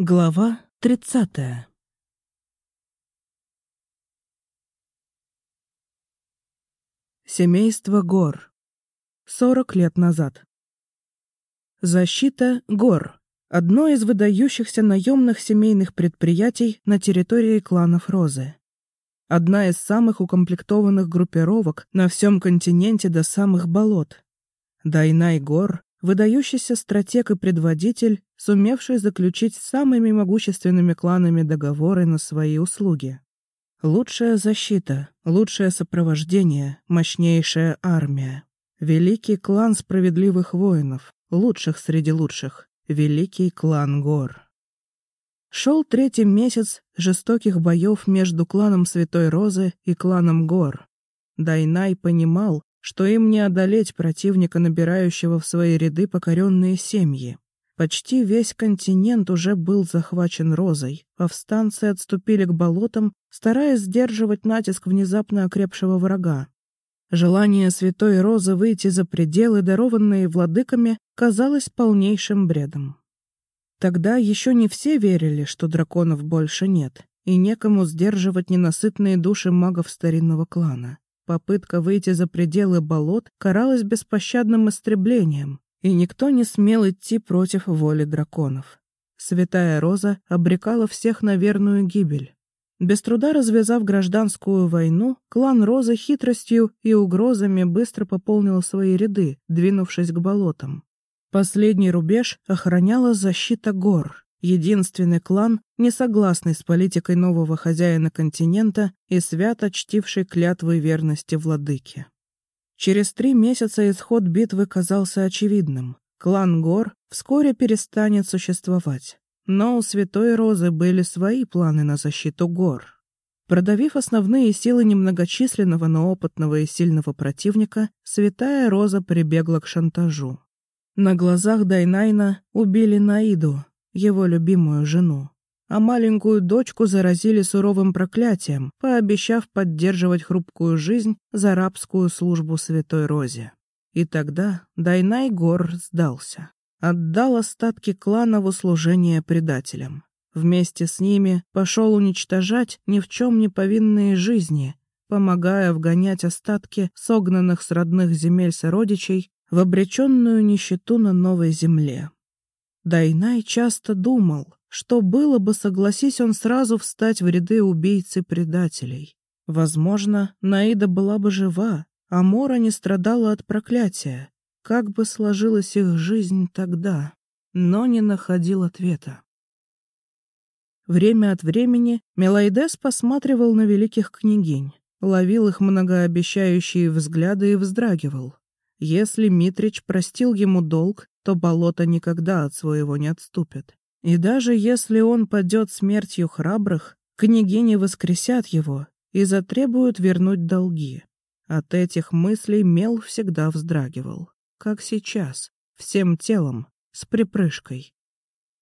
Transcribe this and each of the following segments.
Глава тридцатая Семейство гор. Сорок лет назад. Защита гор. Одно из выдающихся наемных семейных предприятий на территории кланов Розы. Одна из самых укомплектованных группировок на всем континенте до самых болот. Дайнай Гор выдающийся стратег и предводитель, сумевший заключить с самыми могущественными кланами договоры на свои услуги. Лучшая защита, лучшее сопровождение, мощнейшая армия. Великий клан справедливых воинов, лучших среди лучших, великий клан гор. Шел третий месяц жестоких боев между кланом Святой Розы и кланом Гор. Дайнай понимал, что им не одолеть противника, набирающего в свои ряды покоренные семьи. Почти весь континент уже был захвачен розой. Повстанцы отступили к болотам, стараясь сдерживать натиск внезапно окрепшего врага. Желание святой розы выйти за пределы, дарованные владыками, казалось полнейшим бредом. Тогда еще не все верили, что драконов больше нет, и некому сдерживать ненасытные души магов старинного клана. Попытка выйти за пределы болот каралась беспощадным истреблением, и никто не смел идти против воли драконов. Святая Роза обрекала всех на верную гибель. Без труда развязав гражданскую войну, клан Розы хитростью и угрозами быстро пополнил свои ряды, двинувшись к болотам. Последний рубеж охраняла защита гор, единственный клан, не согласный с политикой нового хозяина континента и свято чтивший клятвы верности владыке. Через три месяца исход битвы казался очевидным. Клан Гор вскоре перестанет существовать. Но у Святой Розы были свои планы на защиту гор. Продавив основные силы немногочисленного, но опытного и сильного противника, Святая Роза прибегла к шантажу. На глазах Дайнайна убили Наиду, его любимую жену. А маленькую дочку заразили суровым проклятием, пообещав поддерживать хрупкую жизнь за рабскую службу Святой Розе. И тогда Дайнай Гор сдался. Отдал остатки клана в услужение предателям. Вместе с ними пошел уничтожать ни в чем не повинные жизни, помогая вгонять остатки согнанных с родных земель сородичей в обреченную нищету на новой земле. Дайнай часто думал, что было бы, согласись он сразу встать в ряды и предателей. Возможно, Наида была бы жива, а Мора не страдала от проклятия. Как бы сложилась их жизнь тогда? Но не находил ответа. Время от времени Мелайдес посматривал на великих княгинь, ловил их многообещающие взгляды и вздрагивал. Если Митрич простил ему долг, то болото никогда от своего не отступит. И даже если он падет смертью храбрых, княгини воскресят его и затребуют вернуть долги. От этих мыслей Мел всегда вздрагивал, как сейчас, всем телом, с припрыжкой.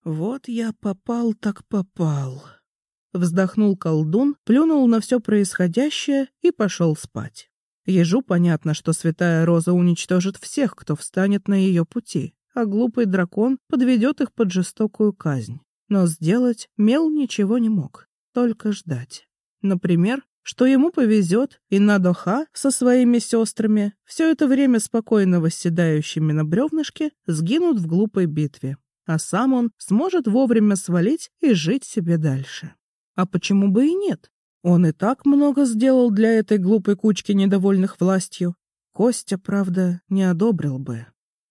«Вот я попал так попал», — вздохнул колдун, плюнул на все происходящее и пошел спать. Ежу понятно, что святая Роза уничтожит всех, кто встанет на ее пути а глупый дракон подведет их под жестокую казнь. Но сделать Мел ничего не мог, только ждать. Например, что ему повезет, и Надоха со своими сестрами, все это время спокойно восседающими на бревнышке, сгинут в глупой битве, а сам он сможет вовремя свалить и жить себе дальше. А почему бы и нет? Он и так много сделал для этой глупой кучки недовольных властью. Костя, правда, не одобрил бы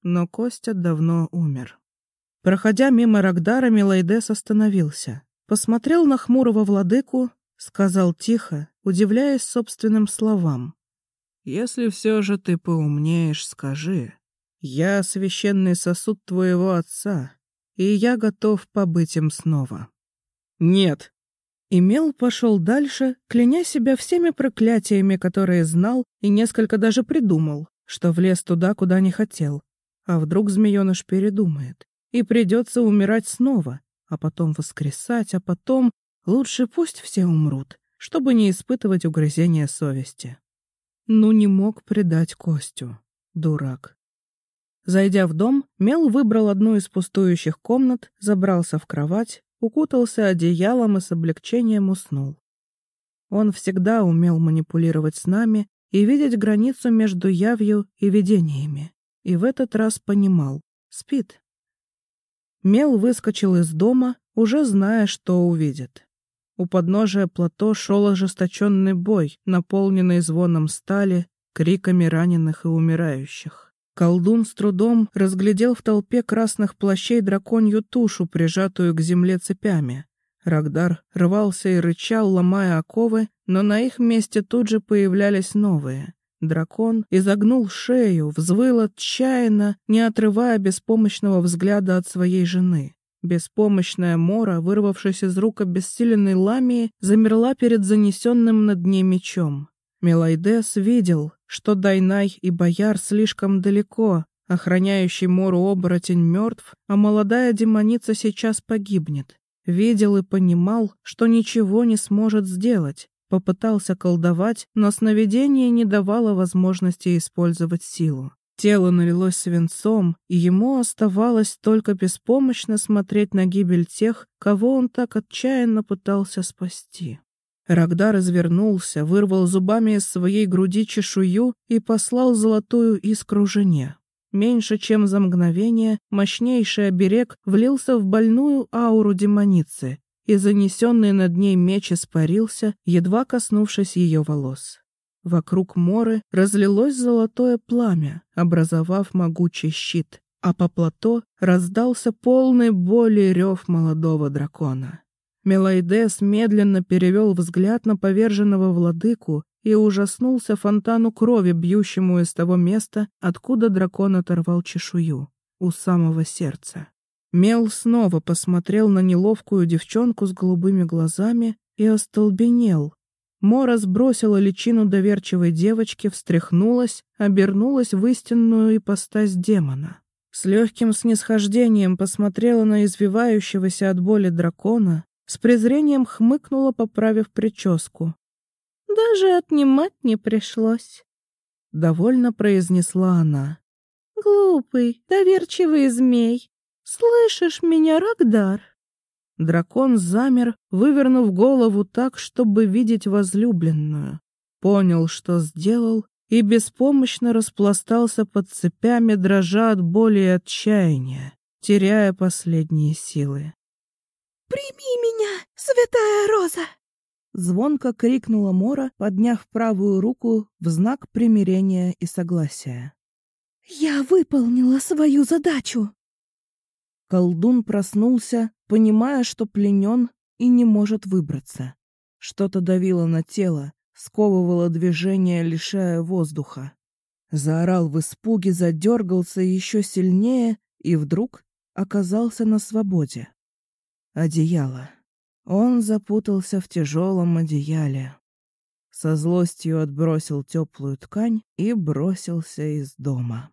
но Костя давно умер. Проходя мимо Рагдара, Милайдес остановился. Посмотрел на хмурого владыку, сказал тихо, удивляясь собственным словам. «Если все же ты поумнеешь, скажи. Я священный сосуд твоего отца, и я готов побыть им снова». «Нет!» Имел пошел дальше, кляня себя всеми проклятиями, которые знал, и несколько даже придумал, что влез туда, куда не хотел, а вдруг змееныш передумает, и придется умирать снова, а потом воскресать, а потом... Лучше пусть все умрут, чтобы не испытывать угрызения совести. Ну, не мог предать Костю, дурак. Зайдя в дом, Мел выбрал одну из пустующих комнат, забрался в кровать укутался одеялом и с облегчением уснул. Он всегда умел манипулировать с нами и видеть границу между явью и видениями, и в этот раз понимал — спит. Мел выскочил из дома, уже зная, что увидит. У подножия плато шел ожесточенный бой, наполненный звоном стали, криками раненых и умирающих. Колдун с трудом разглядел в толпе красных плащей драконью тушу, прижатую к земле цепями. Рагдар рвался и рычал, ломая оковы, но на их месте тут же появлялись новые. Дракон изогнул шею, взвыл отчаянно, не отрывая беспомощного взгляда от своей жены. Беспомощная Мора, вырвавшись из рук обессиленной Ламии, замерла перед занесенным над ней мечом. Мелайдес видел, что Дайнай и Бояр слишком далеко, охраняющий Мору оборотень мертв, а молодая демоница сейчас погибнет. Видел и понимал, что ничего не сможет сделать. Попытался колдовать, но сновидение не давало возможности использовать силу. Тело налилось свинцом, и ему оставалось только беспомощно смотреть на гибель тех, кого он так отчаянно пытался спасти. Рагдар развернулся, вырвал зубами из своей груди чешую и послал золотую искру жене. Меньше чем за мгновение мощнейший оберег влился в больную ауру демоницы, и занесенный над ней меч испарился, едва коснувшись ее волос. Вокруг Моры разлилось золотое пламя, образовав могучий щит, а по плато раздался полный боли рев молодого дракона. Мелайдес медленно перевел взгляд на поверженного владыку и ужаснулся фонтану крови, бьющему из того места, откуда дракон оторвал чешую, у самого сердца. Мел снова посмотрел на неловкую девчонку с голубыми глазами и остолбенел, Мора сбросила личину доверчивой девочки, встряхнулась, обернулась в истинную ипостась демона. С легким снисхождением посмотрела на извивающегося от боли дракона, с презрением хмыкнула, поправив прическу. «Даже отнимать не пришлось», — довольно произнесла она. «Глупый, доверчивый змей, слышишь меня, Рагдар?» Дракон замер, вывернув голову так, чтобы видеть возлюбленную. Понял, что сделал, и беспомощно распластался под цепями, дрожа от боли и отчаяния, теряя последние силы. «Прими меня, святая Роза!» Звонко крикнула Мора, подняв правую руку в знак примирения и согласия. «Я выполнила свою задачу!» Колдун проснулся, понимая, что пленен и не может выбраться. Что-то давило на тело, сковывало движение, лишая воздуха. Заорал в испуге, задергался еще сильнее и вдруг оказался на свободе. Одеяло. Он запутался в тяжелом одеяле. Со злостью отбросил теплую ткань и бросился из дома.